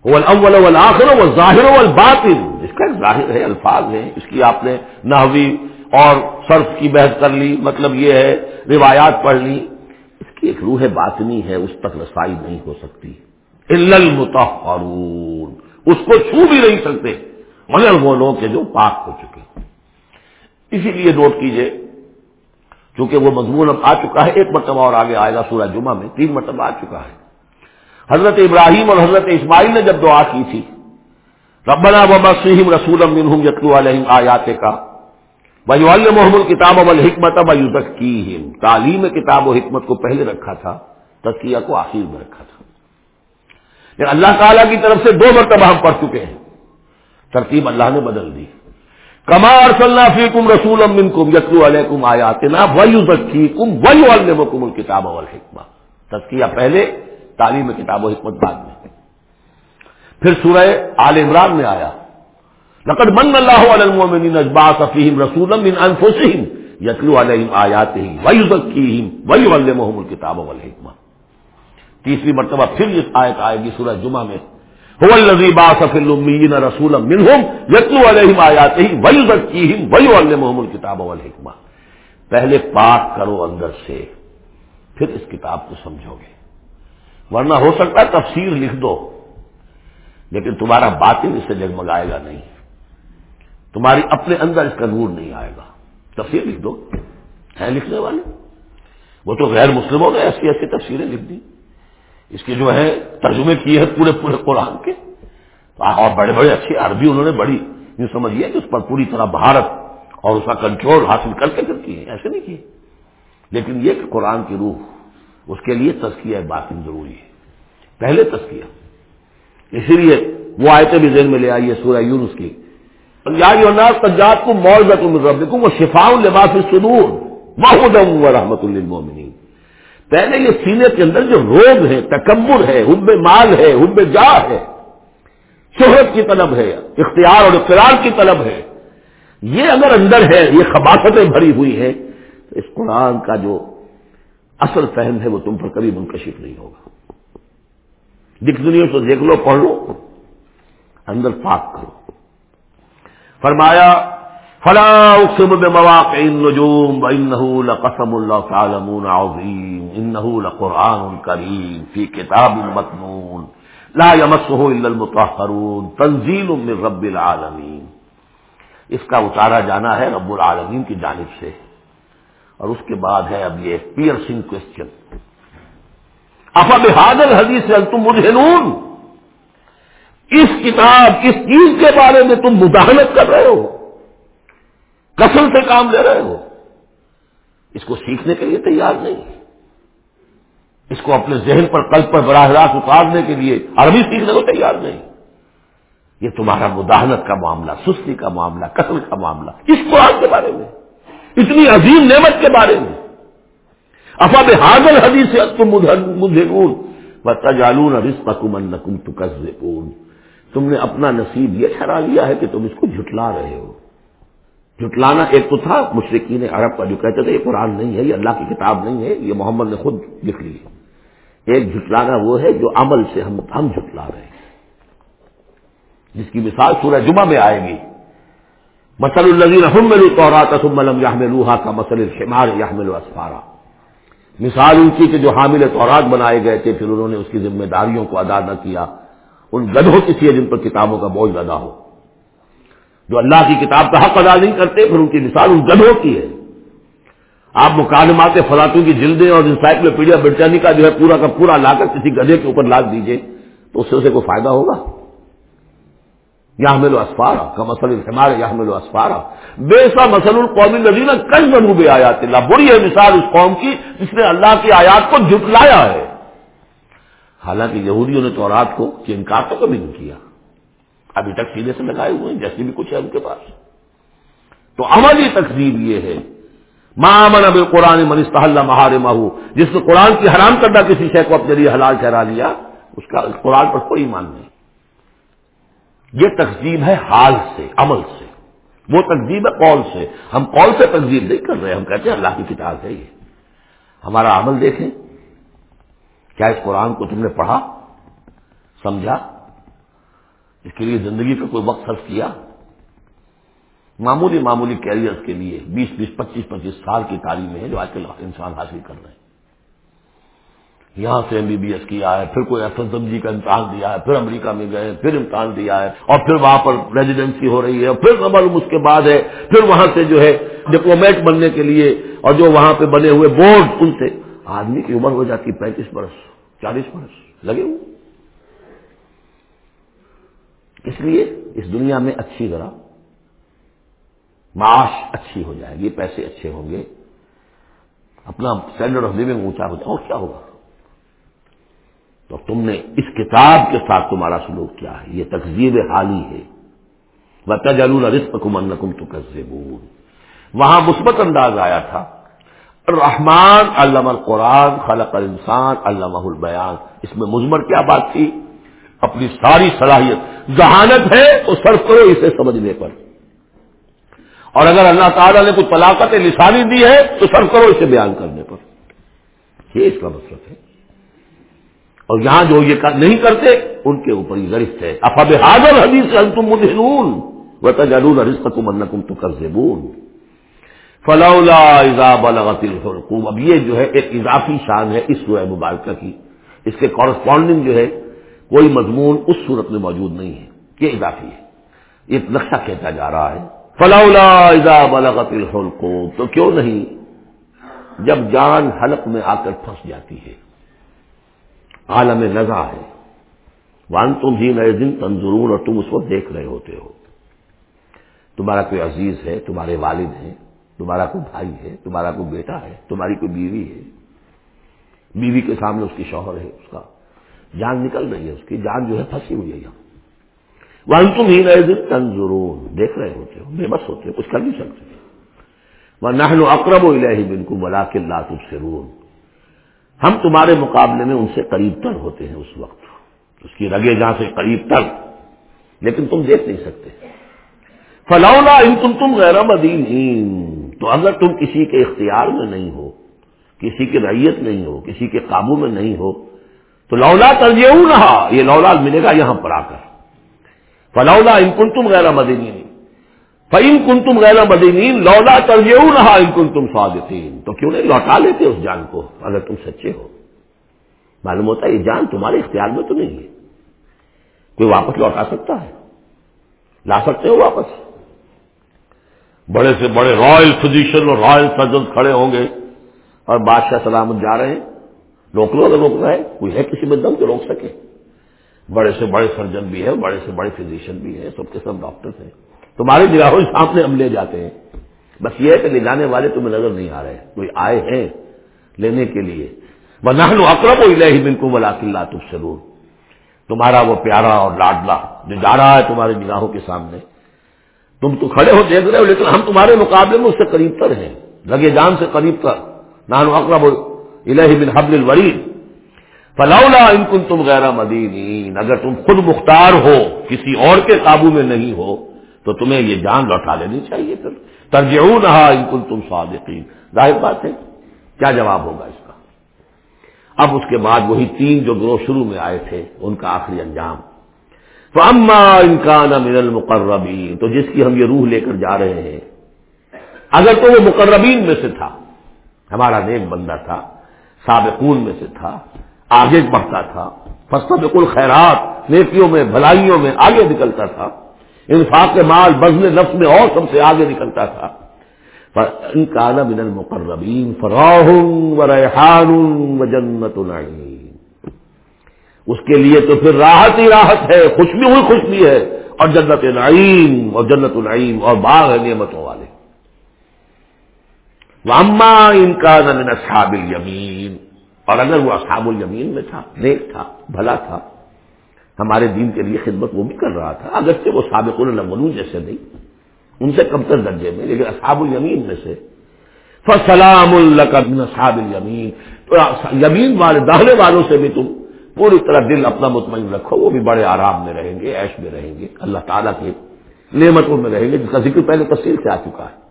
اول آخر و ظاہر والباطن۔ اس کا ایک ظاہر ہے، الفاظ ہیں۔ اس کی آپ نے نحوی اور صرف کی بحث کر لی۔ مطلب یہ ہے، روایات پڑھ لی۔ اس کی ایک روح باطنی ہے، اس تک رسائی نہیں ہو سکتی۔ المتحرون اس کو چھو بھی نہیں سکتے۔ مگر وہ لوگ کے جو پاک ہو چکے۔ اسی لیے نوٹ کیجیے، چونکہ وہ مضمون اب آ چکا ہے، ایک مرتبہ اور آگے آئے گا سورہ جمعہ میں، تین مرتبہ آ چکا ہے۔ حضرت ابراہیم اور حضرت اسماعیل نے جب دعا کی تھی، ربنا و مسیم رسول یتلو علیہم آیات کا بھائی محمد کتاب اب الحکمت اب تعلیم کتاب و حکمت کو پہلے رکھا تھا تسکیہ کو آخر میں رکھا تھا۔ لیکن اللہ تعالیٰ کی طرف سے دو مرتبہ ہم پڑھ چکے ہیں۔ ترتیب اللہ نے بدل دی۔ کما ارسلنا فی کم رسول امن کم یتلو علیہ کم آیات نا ویو ذکی کم ویو الکتاب والحکمہ۔ تسکیہ پہلے، تعلیم کتاب و حکمت بعد میں۔ پھر سورہ آل عمران میں آیا۔ لقد من اللہ علیہ اجبا صفیم رسول یتلو علیہم آیات ہی وی ذکیم وی محمد الکتاب والحکمہ۔ تیسری مرتبہ پھر اس آیت آئے گی سورہ جمعہ میں۔ رسول یتلو علیہم آیات ہی والحکمہ پہلے پاک کرو اندر سے، پھر اس کتاب کو سمجھو گے۔ ورنہ ہو سکتا ہے تفسیر لکھ دو، لیکن تمہارا باطن اس سے جگمگائے گا نہیں۔ تمہاری اپنے اندر اس کا نور نہیں آئے گا۔ تفسیر لکھ دو۔ ہے لکھنے والے؟ وہ تو غیر مسلموں نے ایسی ایسی تفسیریں لکھ دی۔ اس کے جو ہے ترجمے کیے ہیں پورے پورے قرآن کے۔ اور بڑے بڑے اچھے عربی انہوں نے بڑی یوں سمجھیے کہ اس پر پوری طرح بھارت اور اس کا کنٹرول حاصل کر کے پھر کیے ایسے نہیں کیے لیکن یہ کہ قرآن کی روح، اس کے لیے تزکیہ باطن ضروری ہے۔ پہلے تزکیہ۔ اسی لیے وہ آیتیں بھی ذہن میں لے آئیے سورہ یونس کی۔ سجاد کو مول ربکم وہ شفا لباس سدور محدم و رحمت المومنین پہلے یہ سینے کے اندر جو روگ ہے تکبر ہے، حب مال ہے، حب جا ہے، شہرت کی طلب ہے، اختیار اور اختیار کی طلب ہے، یہ اگر اندر ہے، یہ خباستیں بھری ہوئی ہیں، تو اس قرآن کا جو اصل فہم ہے، وہ تم پر کبھی منکشف نہیں ہوگا۔ دنیا تو دیکھ لو، پڑھ لو، اندر پاک کرو۔ فرمایا فلا اقسم بمواقع النجوم وانه لقسم الله تعلمون عظيم. انه لقران كريم في كتاب مكنون. لا يمسه الا المطهرون. تنزيل من رب العالمين. اس کا اتارا جانا ہے رب العالمین کی جانب سے. اور اس کے بعد ہے اب یہ پیئرسنگ کوشچن افا بحادل حدیث سے تم مدہنون اس کتاب، اس چیز کے بارے میں تم مداحمت کر رہے ہو. کسل سے کام لے رہے ہو۔ اس کو سیکھنے کے لیے تیار نہیں۔ اس کو اپنے ذہن پر، قلب پر براہ راست اتارنے کے لیے عربی سیکھنے کو تیار نہیں۔ یہ تمہارا مداحنت کا معاملہ، سستی کا معاملہ، قتل کا معاملہ۔ اس قرآن کے بارے میں، اتنی عظیم نعمت کے بارے میں۔ افاب حاضل حدیث سے تم تجالون تم نے اپنا نصیب یہ ٹھہرا لیا ہے کہ تم اس کو جھٹلا رہے ہو۔ جھٹلانا ایک تو تھا مشرقین عرب کا جو کہتے تھے، یہ قرآن نہیں ہے، یہ اللہ کی کتاب نہیں ہے، یہ محمد نے خود لکھ لی ہے۔ ایک جھٹلانا وہ ہے جو عمل سے ہم ہم جھٹلا رہے ہیں۔ جس کی مثال سورہ جمعہ میں آئے گی۔ مسل النظیر حمل تو یا لوہا کا مسل شمار یا اسفارا۔ مثال ان کی کہ جو حامل تورات بنائے گئے تھے، پھر انہوں نے اس کی ذمہ داریوں کو ادا نہ کیا۔ ان گدھوں کسی ہے جن پر کتابوں کا بوجھ ادا ہو۔ جو اللہ کی کتاب کا حق ادا نہیں کرتے، پھر ان کی مثال ان گدھوں کی ہے۔ آپ مکالمات فلاطوں کی جلدیں اور انسائکلوپیڈیا برٹانی کا جو ہے پورا کا پورا لا کر کسی گدھے کے اوپر لاد دیجیے تو اس سے اسے کوئی فائدہ ہوگا؟ یا ملو اسفارا، کا مسل ہمارے یا ملو اسفارا۔ بے سا مسل القومی نظیر کئی منوبے آیات اللہ۔ بری ہے مثال اس قوم کی جس نے اللہ کی آیات کو جٹلایا ہے۔ حالانکہ یہودیوں نے تو رات کو انکار تو کبھی نہیں کیا۔ ابھی تک سیدھے سے لگائے ہوئے ہیں، جیسے بھی کچھ ہے ان کے پاس۔ تو عملی تقسیم یہ ہے۔ مامن اب قرآن منیست مہار مہو جس نے قرآن کی حرام کردہ کسی شے کو اپنے لیے حلال ٹھہرا لیا، اس کا قرآن پر کوئی ایمان نہیں۔ یہ تقسیم ہے حال سے، عمل سے۔ وہ تقزیب ہے قول سے۔ ہم قول سے تقزیب نہیں کر رہے، ہم کہتے ہیں اللہ کی کتاب ہے یہ۔ ہمارا عمل دیکھیں، کیا اس قرآن کو تم نے پڑھا، سمجھا؟ اس کے لیے زندگی کا کوئی وقت صرف کیا؟ معمولی معمولی کیریئر کے لیے بیس بیس پچیس پچیس سال کی تعلیمیں ہیں جو آج کل انسان حاصل کر رہے ہیں۔ یہاں سے ایم بی بی ایس کیا ہے پھر کوئی ایف ایس ایم جی کا امتحان دیا ہے، پھر امریکہ میں گئے، پھر امتحان دیا ہے، اور پھر وہاں پر ریزیڈینسی ہو رہی ہے، اور پھر معلوم اس کے بعد ہے، پھر وہاں سے جو ہے ڈپلومیٹ بننے کے لیے، اور جو وہاں پہ بنے ہوئے بورڈ ان سے آدمی کی عمر ہو جاتی پینتیس برس، چالیس برس، لگے ہوئے۔ اس لیے اس دنیا میں اچھی ذرا معاش اچھی ہو جائے گی، پیسے اچھے ہوں گے۔ اپنا اسٹینڈرڈ آف لیونگ اونچا ہو جائے اور کیا ہوگا؟ تو تم نے اس کتاب کے ساتھ تمہارا سلوک کیا ہے۔ یہ تقزیب حالی ہے۔ تجل رسم کمن کم تو وہاں مثبت انداز آیا تھا۔ رحمان علامہ القرآن، خلق الانسان علامہ البیان اس میں مجمر کیا بات تھی؟ اپنی ساری صلاحیت ذہانت ہے تو صرف کرو اسے سمجھنے پر۔ اور اگر اللہ تعالیٰ نے کوئی طلاقت لسانی دی ہے تو صرف کرو اسے بیان کرنے پر۔ یہ اس کا مطلب ہے۔ اور یہاں جو یہ نہیں کرتے، ان کے اوپر یہ گرست ہے۔ افب حاضر حدیث سے تم و تجرون رسق تم ان الحلقوم۔ اب یہ جو ہے ایک اضافی شان ہے اس سورہ مبارکہ کی۔ اس کے کورسپونڈنگ جو ہے کوئی مضمون اس صورت میں موجود نہیں ہے، یہ اضافی ہے۔ یہ نقشہ کہتا جا رہا ہے۔ فلولا اضاب الحلقوم تو کیوں نہیں؟ جب جان حلق میں آ کر پھنس جاتی ہے۔ عالم نزا ہے۔ وان تم ہی نئے دن تنظرون، اور تم اس کو دیکھ رہے ہوتے ہو۔ تمہارا کوئی عزیز ہے، تمہارے والد ہیں، تمہارا کوئی بھائی ہے، تمہارا کوئی بیٹا ہے، تمہاری کوئی بیوی ہے۔ بیوی کے سامنے اس کی شوہر ہے، اس کا جان نکل رہی ہے اس کی، جان جو ہے پھنسی ہوئی ہے یہاں۔ وان تم ہی نئے دن تنظرون۔ دیکھ رہے ہوتے ہو، بے بس ہوتے ہو، کچھ کر نہیں سکتے۔ وہ نہلو اقرب و الہی بن کو بلا کے لاتب سے ہم تمہارے مقابلے میں ان سے قریب تر ہوتے ہیں اس وقت۔ اس کی رگے جہاں سے قریب تر، لیکن تم دیکھ نہیں سکتے۔ فلولا ان تم تم غیر مدین تو اگر تم کسی کے اختیار میں نہیں ہو، کسی کی ریت نہیں ہو، کسی کے قابو میں نہیں ہو تو لولا ترجیح رہا یہ لولا ملے گا یہاں پر آ کر۔ فلولا ان کن تم غیر مدینی فعین کن تم غیر مدینین، لولا ترجیح رہا ان کن تم سوادین تو کیوں نہیں لوٹا لیتے اس جان کو، اگر تم سچے ہو؟ معلوم ہوتا ہے یہ جان تمہارے اختیار میں تو نہیں ہے۔ کوئی واپس لوٹا سکتا ہے؟ لا سکتے ہو واپس؟ بڑے سے بڑے رائل فزیشن اور رائل سرجن کھڑے ہوں گے اور بادشاہ سلامت جا رہے ہیں۔ روک لو اگر روکنا ہے، کوئی ہے کسی میں دم تو روک سکے۔ بڑے سے بڑے سرجن بھی ہے بڑے سے بڑے فزیشین بھی ہے سب کے سب ڈاکٹر ہیں۔ تمہاری نگاہوں سامنے ہم لے جاتے ہیں۔ بس یہ ہے کہ لے جانے والے تمہیں نظر نہیں آ رہے، کوئی آئے ہیں لینے کے لیے۔ وہ نہ اکرب و الہی بن کو ملا کلّہ تب سرور تمہارا وہ پیارا اور لاڈلا جو جا رہا ہے تمہاری نگاہوں کے سامنے۔ تم تو کھڑے ہو دیکھ رہے ہو، لیکن ہم تمہارے مقابلے میں اس سے قریب تر ہیں۔ لگے جان سے قریب تر۔ نانو اکرب الہ بن حبل الورید، فلولا ان کن تم غیر مدین اگر تم خود مختار ہو، کسی اور کے قابو میں نہیں ہو، تو تمہیں یہ جان لوٹا لینی چاہیے پھر۔ ترجیح رہا ان کن تم صادقین۔ ظاہر بات ہے، کیا جواب ہوگا اس کا؟ اب اس کے بعد وہی تین جو گروہ شروع میں آئے تھے، ان کا آخری انجام۔ تو اما انکان من المقربین تو جس کی ہم یہ روح لے کر جا رہے ہیں، اگر تو وہ مقربین میں سے تھا، ہمارا نیک بندہ تھا سابقون میں سے تھا، آگے بڑھتا تھا۔ فستا بالکل خیرات نیکیوں میں، بھلائیوں میں آگے نکلتا تھا۔ انفاق مال بزن نفس میں اور سب سے آگے نکلتا تھا۔ ان کا من المقربین فراہ و ریحان و جنت اس کے لیے تو پھر راحت ہی راحت ہے خوشبی ہوئی خوشبی ہے۔ اور جنت نعیم، اور جنت العیم اور باغ ہے نعمتوں والے۔ واما ان کا من اصحاب الیمین اور اگر وہ اصحاب الیمین میں تھا، نیک تھا، بھلا تھا، ہمارے دین کے لیے خدمت وہ بھی کر رہا تھا اگر سے وہ سابق الاولون جیسے نہیں، ان سے کم تر درجے میں، لیکن اصحاب الیمین میں سے۔ فسلام اصحاب الیمین تو یمین والے دہنے والوں سے بھی تم پوری طرح دل اپنا مطمئن رکھو، وہ بھی بڑے آرام میں رہیں گے، عیش میں رہیں گے، اللہ تعالیٰ کی نعمتوں میں رہیں گے، جس کا ذکر پہلے تفصیل سے آ چکا ہے۔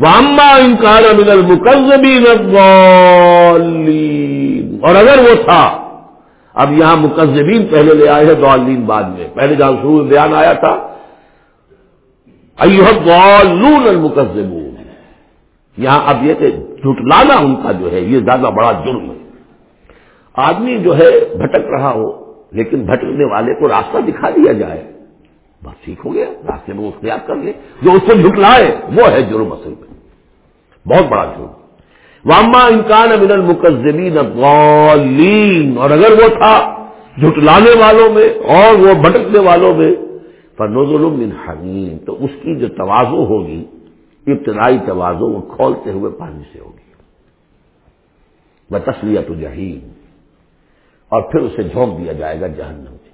واما انکار من المقزبین اور اگر وہ تھا، اب یہاں مقزبین پہلے لے آئے ہیں دعالین بعد میں۔ پہلے جہاں شروع بیان آیا تھا ایون المقزبون یہاں اب یہ کہ جھٹلانا ان کا جو ہے، یہ زیادہ بڑا جرم ہے۔ آدمی جو ہے، بھٹک رہا ہو، لیکن بھٹکنے والے کو راستہ دکھا دیا جائے۔ بس ٹھیک ہو گیا، راستے میں اختیار کر لے۔ جو اس کو جھٹلائے، وہ ہے جرم اصل میں۔ بہت بڑا جرم واما انکان امن المقزمین غالین اور اگر وہ تھا جھٹلانے والوں میں اور وہ بھٹکنے والوں میں فنوز من حمیم تو اس کی جو توازو ہوگی، ابتدائی توازو وہ کھولتے ہوئے پانی سے ہوگی۔ وہ تسلیت جہیم اور پھر اسے جھونک دیا جائے گا جہنم میں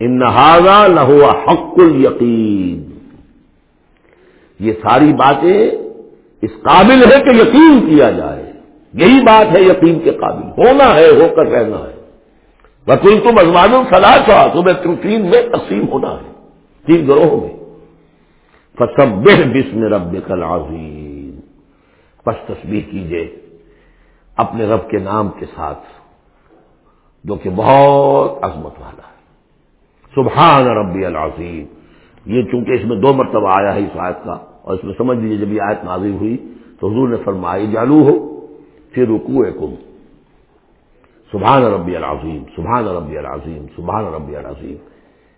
ان نہارا لہو حق یقین یہ ساری باتیں اس قابل ہے کہ یقین کیا جائے۔ یہی بات ہے یقین کے قابل۔ ہونا ہے، ہو کر رہنا ہے۔ وکل تم ازمان فلاح تھا تمہیں تین میں تقسیم ہونا ہے۔ تین گروہوں میں۔ فسب بسم رب کل عظیم پس تصویر کیجیے اپنے رب کے نام کے ساتھ، جو کہ بہت عظمت والا ہے۔ سبحان ربی العظیم۔ یہ چونکہ اس میں دو مرتبہ آیا ہے اس آیت کا۔ اور اس میں سمجھ لیجیے جب یہ آیت نازی ہوئی تو حضور نے فرمائی جالو ہو پھر رکو کم سبحان ربی العظیم، سبحان ربی العظیم، سبحان ربی العظیم۔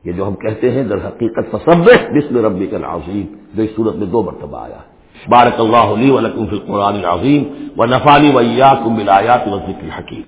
یہ جو ہم کہتے ہیں، در حقیقت فصب بسم ربی العظیم۔ جو اس صورت میں دو مرتبہ آیا۔ بارک اللہ علی ولکم فی القرآن العظیم و نفالی ویا کم بلایات و ذکر حکیم